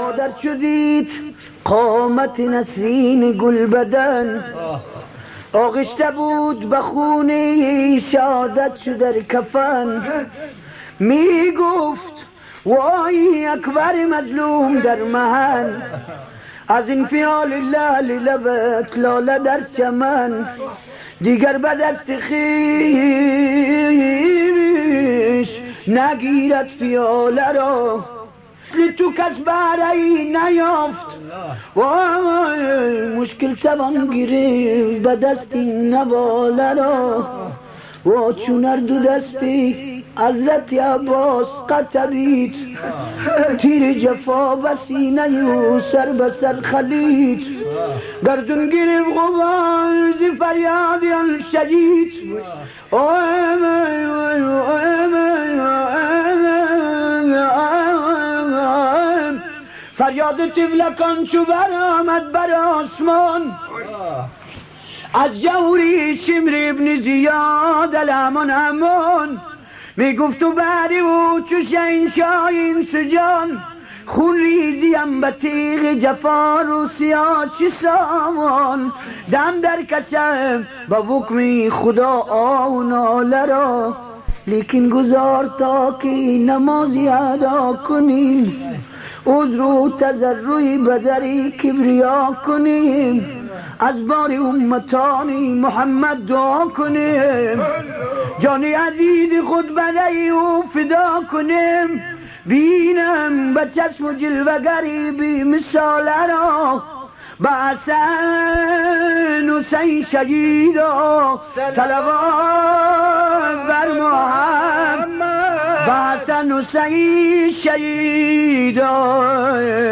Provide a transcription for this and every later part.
مادر چودید؟ قامت نسرین گل بدن. آغشته بود به خونه شادت شد در کفن. می گفت وای اکبر مظلوم در مهن. از این فیال لال لبت لاله در چمن. دیگر به دست خیش نگیرد فیاله را. تو کس برای نیافت. وای مشکل توان گیره به دست این نواله را. و چونر دو دستی حضرت عباس قطرید. تیر جفا و سینه و سر به سر خلید. گردون گرف غبار فریادیان شدید. فریاد تفلکان چو برآمد بر آسمان. از جوری شمر ابن زیاد الامون امون می‌گفت تو بری و چو شنشای این سجان خون ریزیم به تیغ جفار و سیاه چی سامان. دم در کشم با وکمی خدا آو ناله را. لیکن گذار تا که نمازی ادا کنیم. عذر و تذرعی بدری کبریا کنیم. از بار امتانی محمد دعا کنیم. جان عزیز خود برای او فدا کنیم. بینم به چشم و جلوگری بی مثال را. به حسن حسین شهیدا. صلوات حسن حسین شهیدا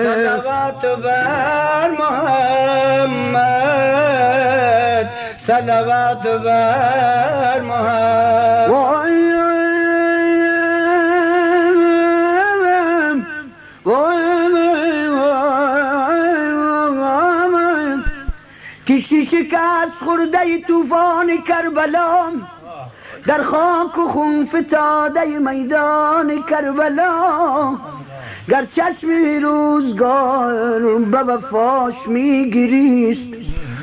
صلوات بر محمد صلوات بر محمد کشتی شکست خورده توفان کربلا در خاک و خون فتاده میدان کربلا گر چشم روزگار به وفاش میگریست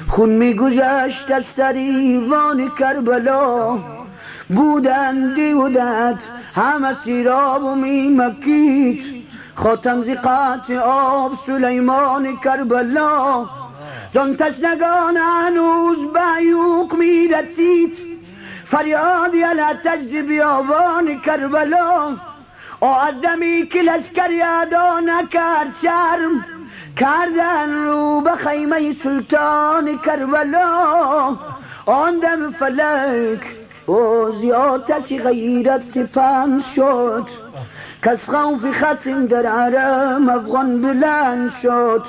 خون میگذشت از سریوان کربلا. بودندی بودت همه سیراب و میمکید خاتم زقات آب سلیمان کربلا. زن تشنگان هنوز به یوق می‌رسید فریادی علا تجد بیابان کربلا. آدمی که لشکری ادا نکرد شرم کردن رو به خیمه سلطان کربلا. آن دم فلک و زیادش غیرت سپن شد. کس خوف خسم در عرم افغان بلند شد.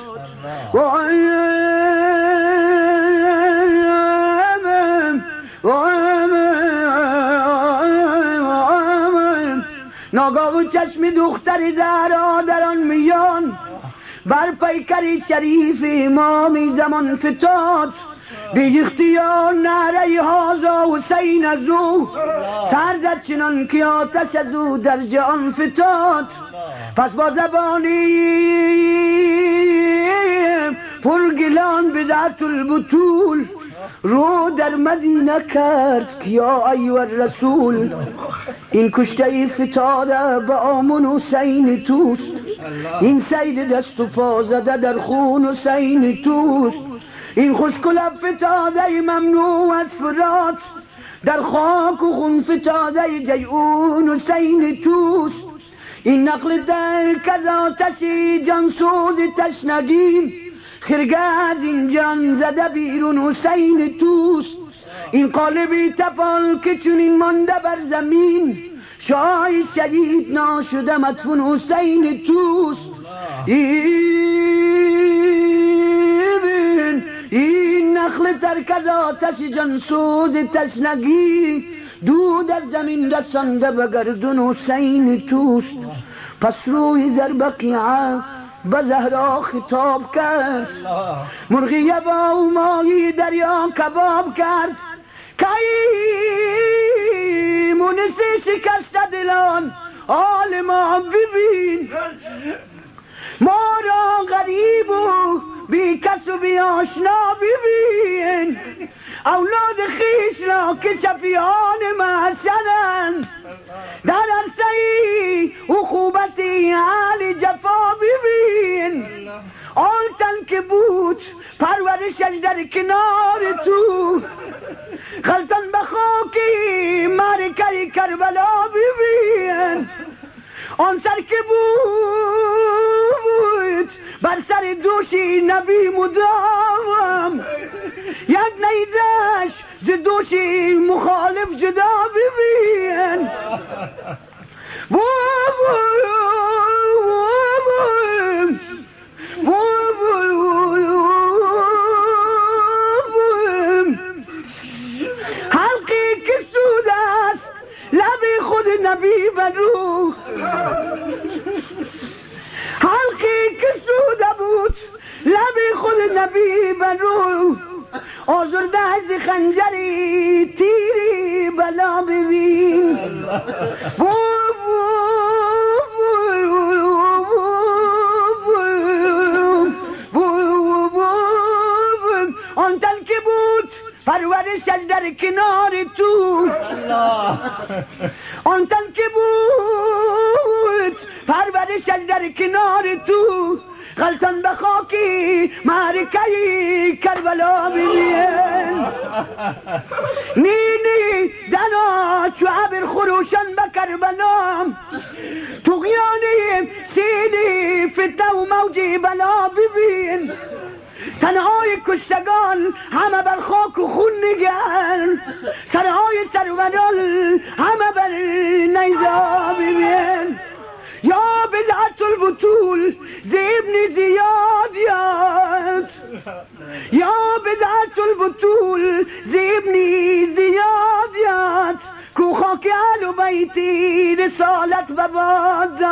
ناگاه چشم دختر زهرا در آن میان. بر پیکر شریف امامی زمان فتاد. بی اختیار نعره هازا حسین از او. سر زد چنان که آتش از او در جان فتاد. پس با زبانی پرگلان به ذات البطول. رو در مدینه کرد یا ایوه رسول این کشته فتاده به آمون حسین توست. این سید دست و پا زده در خون حسین توست. این خوشکل فتاده ممنوع از فرات. در خاک و خون فتاده جیعون حسین توست. این نقل در کذا تشی جانسوز تشنگیم خرگه از این جان زده بیرون حسین توست. این قالبی تفال که چونین مانده بر زمین شاه شهید ناشده مدفون حسین توست. این این نخل ترکز آتش جانسوز تشنگی دود از زمین رسانده به گردون حسین توست. پس روی در بقیعه به زهرا خطاب کرد. مرغی با ماهی دریا کباب کرد. کی مونسی شکست دلان. حال ما ببین. ما را بی کس و بی آشنا ببین. اولاد خیش را که شفیان پرورشش در کنار تو. خلطان به خاکی مرکری کربلا ببین. آن سر که بود بر سر دوشی نبی مدام یک نیزش ز دوشی مخالف جدا ببین. نبی بدو حلقی که سوده بود لب خود نبی بدو آزرده از خنجری تیری بلا ببین. آن تن که بود پرورشش در کنار تو. آن تن که بود پرورشش در کنار تو غلطان به خاکی معرکه کربلا ببین. نینی دنا چو عبر خروشن به کربلا تغیانی سیدی فتنه و موجی بلا ببین. تنهای کشتگان همه بر خاک و خون نگر سرهای سروران همه بر نیزا ببین. یا بدعت البطول زیبنی زیاد یاد. یا بدعت البطول زیبنی زیاد یاد. کو خاک اهل بیتی رسالت و باد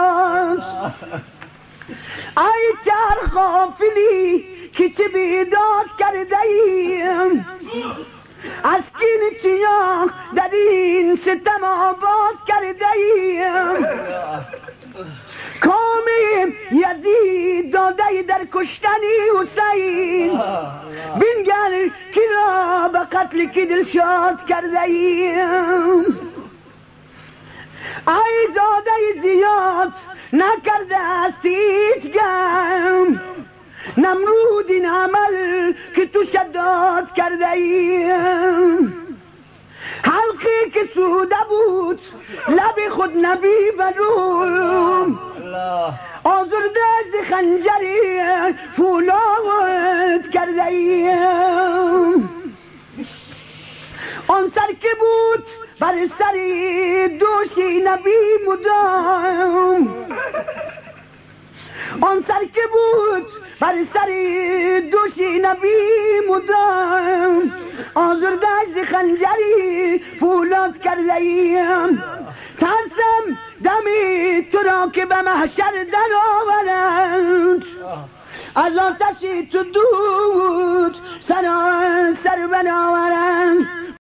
ای چر غافلی که چه بیداد کرده ایم از کین چیا در این ستم آباد کرده ایم کامی یزید داده در کشتنی حسین. بینگر کی را به قتل کی دلشاد کرده ایم ای زاده زیاد نکرده است گم. نمرود این عمل که تو شداد کرده ایم حلقی که سوده بود لب خود نبی بروم آزرده از خنجری فولاد کرده ایم آن سر که بود بر سری دوشی نبی مدام. آن سر که بود بر سری دوشی نبی مدام. آزرده از خنجری فولاد کرده ایم ترسم دمی تو را که به محشر در آورند. از آتشی تو دود سر سر بناورند.